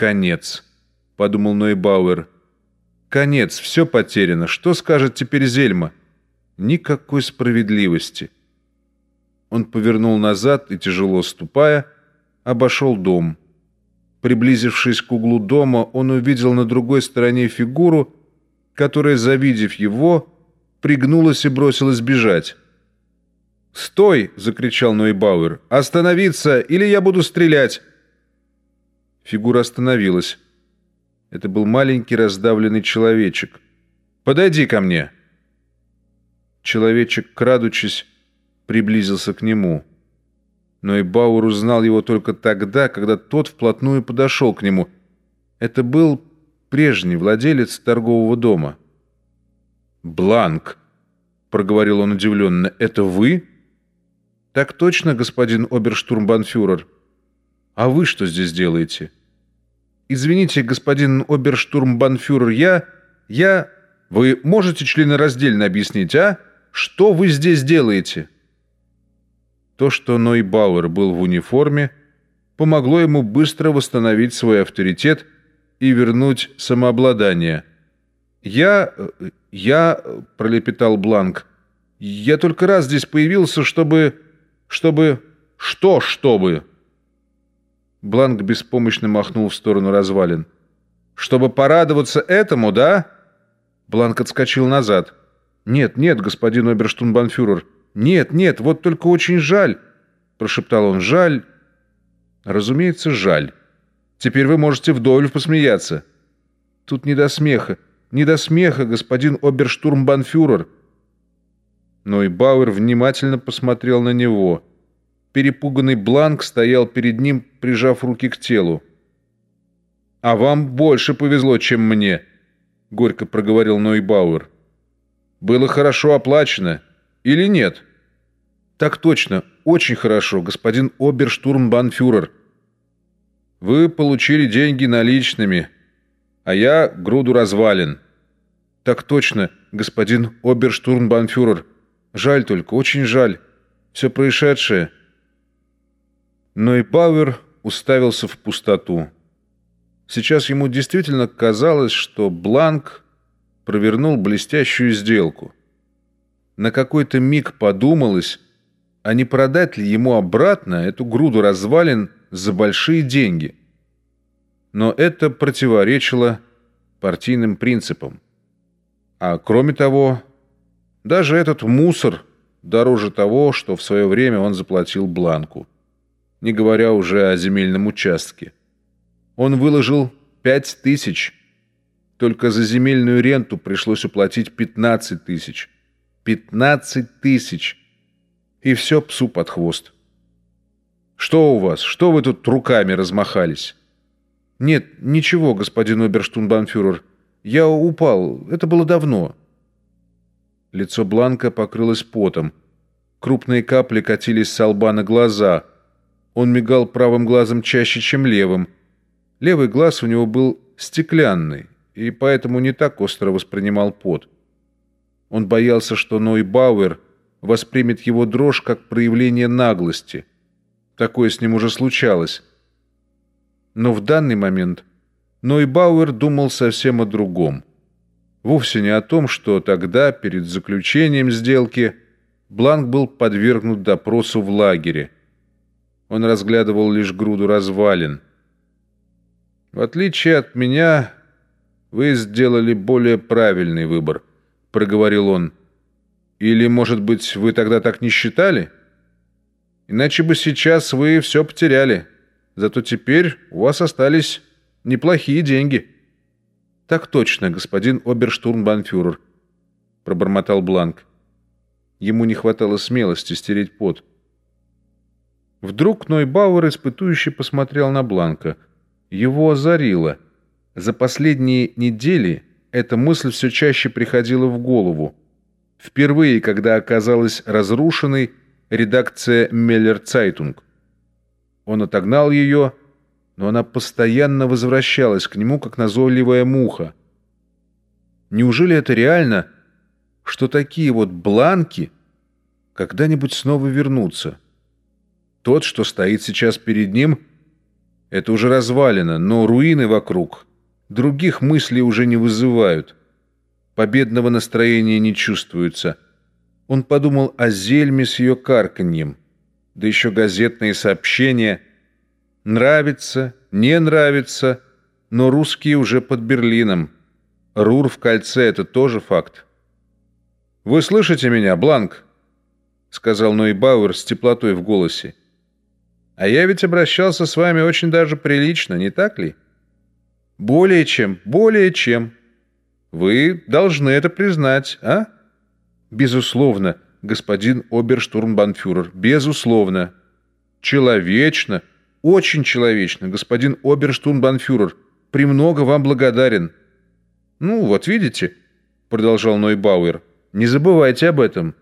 «Конец», — подумал Нойбауэр. «Конец, все потеряно. Что скажет теперь Зельма?» Никакой справедливости. Он повернул назад и, тяжело ступая, обошел дом. Приблизившись к углу дома, он увидел на другой стороне фигуру, которая, завидев его, пригнулась и бросилась бежать. «Стой!» — закричал Нойбауэр. «Остановиться, или я буду стрелять!» Фигура остановилась. Это был маленький раздавленный человечек. «Подойди ко мне!» Человечек, крадучись, приблизился к нему. Но и Бауэр узнал его только тогда, когда тот вплотную подошел к нему. Это был прежний владелец торгового дома. «Бланк», — проговорил он удивленно, — «это вы?» «Так точно, господин оберштурмбанфюрер. А вы что здесь делаете?» «Извините, господин оберштурмбанфюрер, я... я... Вы можете членораздельно объяснить, а? Что вы здесь делаете?» То, что Нойбауэр был в униформе, помогло ему быстро восстановить свой авторитет и вернуть самообладание. «Я... я...» — пролепетал Бланк. «Я только раз здесь появился, чтобы... чтобы... что чтобы?» Бланк беспомощно махнул в сторону развалин. «Чтобы порадоваться этому, да?» Бланк отскочил назад. «Нет, нет, господин оберштунбанфюрер, нет, нет, вот только очень жаль», — прошептал он. «Жаль». «Разумеется, жаль. Теперь вы можете вдоволь посмеяться». «Тут не до смеха, не до смеха, господин оберштурмбанфюрер». Но и Бауэр внимательно посмотрел на него. Перепуганный Бланк стоял перед ним, прижав руки к телу. «А вам больше повезло, чем мне», — горько проговорил Нойбауэр. «Было хорошо оплачено». Или нет? Так точно, очень хорошо, господин оберштурмбанфюрер. Вы получили деньги наличными, а я груду развалин. Так точно, господин оберштурмбанфюрер. Жаль только, очень жаль. Все происшедшее. Но и Пауэр уставился в пустоту. Сейчас ему действительно казалось, что Бланк провернул блестящую сделку на какой-то миг подумалось, а не продать ли ему обратно эту груду развалин за большие деньги. Но это противоречило партийным принципам. А кроме того, даже этот мусор дороже того, что в свое время он заплатил Бланку, не говоря уже о земельном участке. Он выложил пять тысяч, только за земельную ренту пришлось уплатить пятнадцать тысяч – Пятнадцать тысяч. И все псу под хвост. Что у вас? Что вы тут руками размахались? Нет, ничего, господин оберштунбанфюрер. Я упал. Это было давно. Лицо Бланка покрылось потом. Крупные капли катились с лба на глаза. Он мигал правым глазом чаще, чем левым. Левый глаз у него был стеклянный, и поэтому не так остро воспринимал пот. Он боялся, что Ной Бауэр воспримет его дрожь как проявление наглости. Такое с ним уже случалось. Но в данный момент Ной Бауэр думал совсем о другом. Вовсе не о том, что тогда, перед заключением сделки, Бланк был подвергнут допросу в лагере. Он разглядывал лишь груду развалин. «В отличие от меня, вы сделали более правильный выбор», — проговорил он. «Или, может быть, вы тогда так не считали? Иначе бы сейчас вы все потеряли. Зато теперь у вас остались неплохие деньги». «Так точно, господин оберштурмбанфюрер», — пробормотал Бланк. Ему не хватало смелости стереть пот. Вдруг Нойбауэр испытующе посмотрел на Бланка. Его озарило. За последние недели эта мысль все чаще приходила в голову. Впервые, когда оказалась разрушенной редакция «Меллерн Цайтунг». Он отогнал ее, но она постоянно возвращалась к нему, как назойливая муха. Неужели это реально, что такие вот бланки когда-нибудь снова вернутся? Тот, что стоит сейчас перед ним, Это уже развалено, но руины вокруг других мыслей уже не вызывают. Победного настроения не чувствуется. Он подумал о Зельме с ее карканьем, да еще газетные сообщения. Нравится, не нравится, но русские уже под Берлином. Рур в кольце — это тоже факт. «Вы слышите меня, Бланк?» — сказал Нойбауэр с теплотой в голосе. «А я ведь обращался с вами очень даже прилично, не так ли?» «Более чем, более чем. Вы должны это признать, а?» «Безусловно, господин оберштурмбанфюрер, безусловно. Человечно, очень человечно, господин оберштурмбанфюрер. Премного вам благодарен». «Ну, вот видите», — продолжал Нойбауэр, — «не забывайте об этом».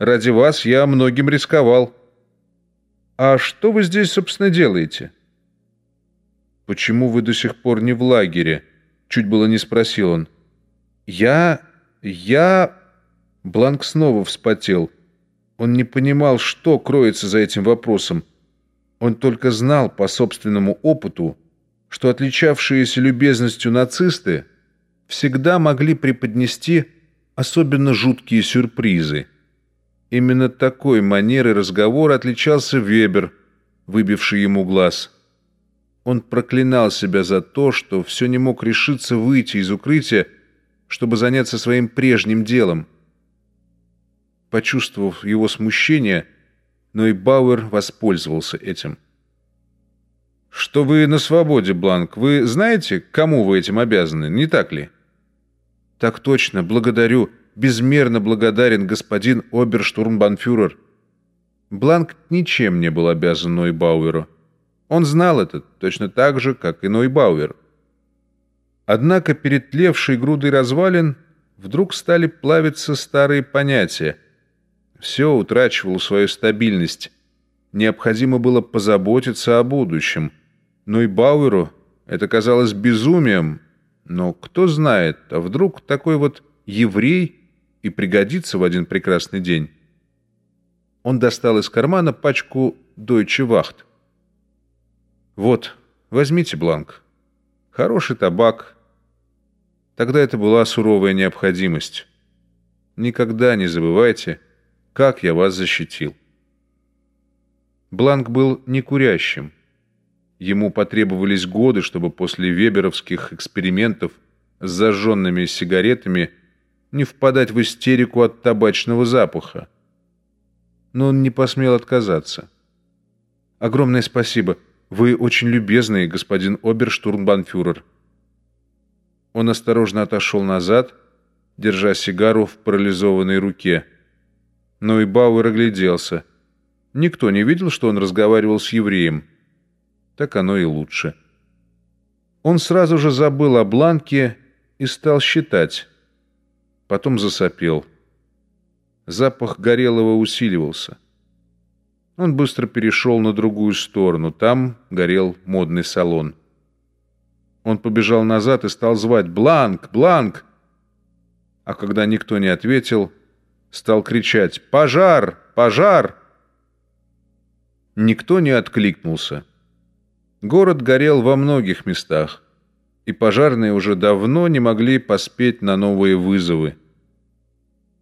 Ради вас я многим рисковал. А что вы здесь, собственно, делаете? Почему вы до сих пор не в лагере? Чуть было не спросил он. Я... я... Бланк снова вспотел. Он не понимал, что кроется за этим вопросом. Он только знал по собственному опыту, что отличавшиеся любезностью нацисты всегда могли преподнести особенно жуткие сюрпризы. Именно такой манерой разговора отличался Вебер, выбивший ему глаз. Он проклинал себя за то, что все не мог решиться выйти из укрытия, чтобы заняться своим прежним делом. Почувствовав его смущение, но и Бауэр воспользовался этим. «Что вы на свободе, Бланк? Вы знаете, кому вы этим обязаны, не так ли?» «Так точно, благодарю безмерно благодарен господин оберштурмбанфюрер. Бланк ничем не был обязан Нойбауэру. Он знал это точно так же, как и Нойбауэр. Однако перед тлевшей грудой развалин вдруг стали плавиться старые понятия. Все утрачивало свою стабильность. Необходимо было позаботиться о будущем. Нойбауэру это казалось безумием, но кто знает, а вдруг такой вот еврей и пригодится в один прекрасный день. Он достал из кармана пачку Deutsche Wacht. «Вот, возьмите бланк. Хороший табак. Тогда это была суровая необходимость. Никогда не забывайте, как я вас защитил». Бланк был некурящим. Ему потребовались годы, чтобы после веберовских экспериментов с зажженными сигаретами – не впадать в истерику от табачного запаха. Но он не посмел отказаться. «Огромное спасибо. Вы очень любезный, господин оберштурмбанфюрер». Он осторожно отошел назад, держа сигару в парализованной руке. Но и Бауэр огляделся. Никто не видел, что он разговаривал с евреем. Так оно и лучше. Он сразу же забыл о бланке и стал считать потом засопел. Запах горелого усиливался. Он быстро перешел на другую сторону. Там горел модный салон. Он побежал назад и стал звать «Бланк! Бланк!». А когда никто не ответил, стал кричать «Пожар! Пожар!». Никто не откликнулся. Город горел во многих местах и пожарные уже давно не могли поспеть на новые вызовы.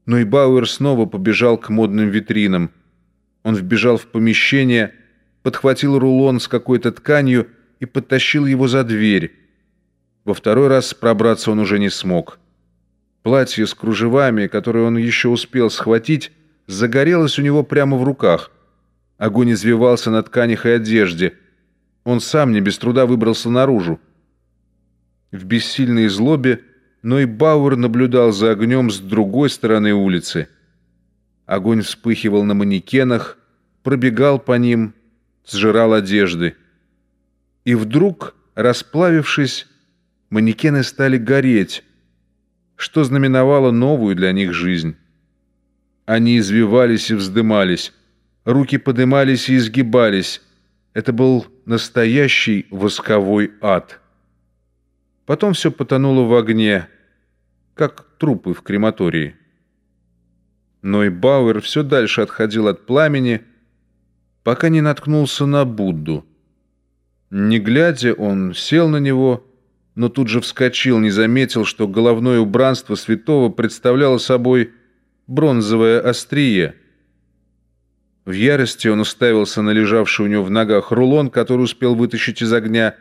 Но и Бауэр снова побежал к модным витринам. Он вбежал в помещение, подхватил рулон с какой-то тканью и подтащил его за дверь. Во второй раз пробраться он уже не смог. Платье с кружевами, которое он еще успел схватить, загорелось у него прямо в руках. Огонь извивался на тканях и одежде. Он сам не без труда выбрался наружу. В бессильной злобе но и Бауэр наблюдал за огнем с другой стороны улицы. Огонь вспыхивал на манекенах, пробегал по ним, сжирал одежды. И вдруг, расплавившись, манекены стали гореть, что знаменовало новую для них жизнь. Они извивались и вздымались, руки подымались и изгибались. Это был настоящий восковой ад. Потом все потонуло в огне, как трупы в крематории. Но и Бауэр все дальше отходил от пламени, пока не наткнулся на Будду. Не глядя, он сел на него, но тут же вскочил, не заметил, что головное убранство святого представляло собой бронзовое острие. В ярости он уставился на лежавший у него в ногах рулон, который успел вытащить из огня.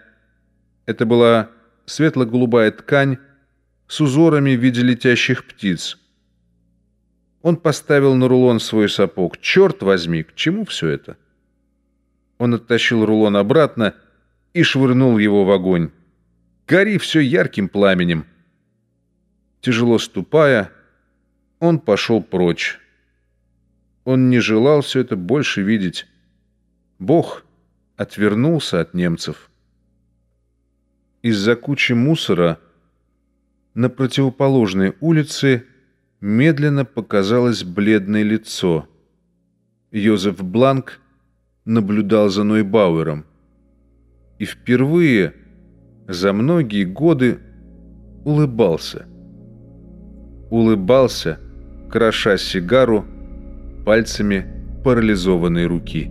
Это была светло-голубая ткань с узорами в виде летящих птиц. Он поставил на рулон свой сапог. «Черт возьми, к чему все это?» Он оттащил рулон обратно и швырнул его в огонь. «Гори все ярким пламенем!» Тяжело ступая, он пошел прочь. Он не желал все это больше видеть. Бог отвернулся от немцев. Из-за кучи мусора на противоположной улице медленно показалось бледное лицо. Йозеф Бланк наблюдал за Нойбауэром. И впервые за многие годы улыбался. Улыбался, кроша сигару пальцами парализованной руки.